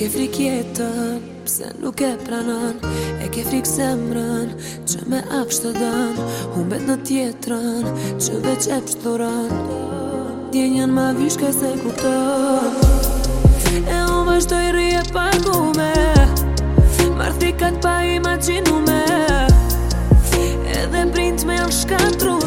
ke frik jetën, pse nuk e pranon E ke frik zemrën, që me apsht të dan Humbet në tjetrën, që veç e pështoran Djenjen ma vishke se kupton E u më shtoj rije pagume Marthikat pa imaginume Edhe print me janë shkatrume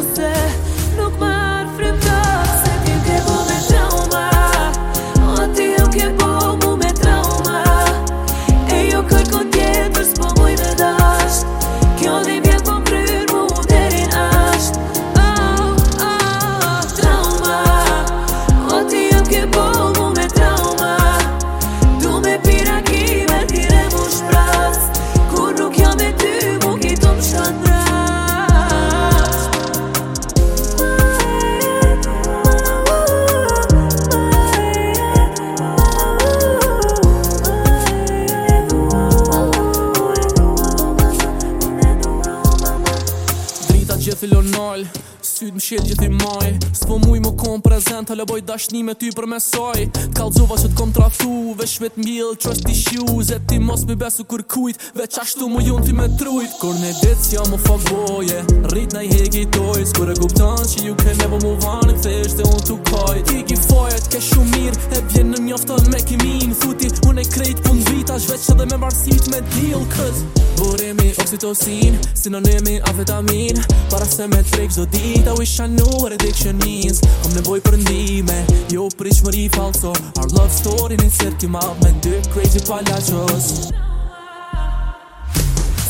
gjithë lonal Sytë më shetë gjithë i maj S'po muj më kom prezent Hële boj dashni me ty për mesaj Kalzova që kom trafu Vesh vet mil, trust t'i shiu Zet ti mos mi besu kur kujt Ve ashtu më jun ti me trujt Kur në dit s'ja më fagboje Rrit në i hegi toj S'kur e guptan që ju ke nevo mu vanë Këthe ishte unë t'u kajt Ki ki fajet, ke shumir, E vjen në njoftën me kimin Futi, unë e krejt, ta shveq që dhe me mërësit me deal Cuz Burimi, oksitosin, sinonimi, afetamin Para se me trik zdo dit, a wish I knew what addiction means Kom nevoj për ndime, jo për më ri falso Our love story në sërë ti mabë me dy crazy palaqos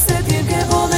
Se t'im ke volë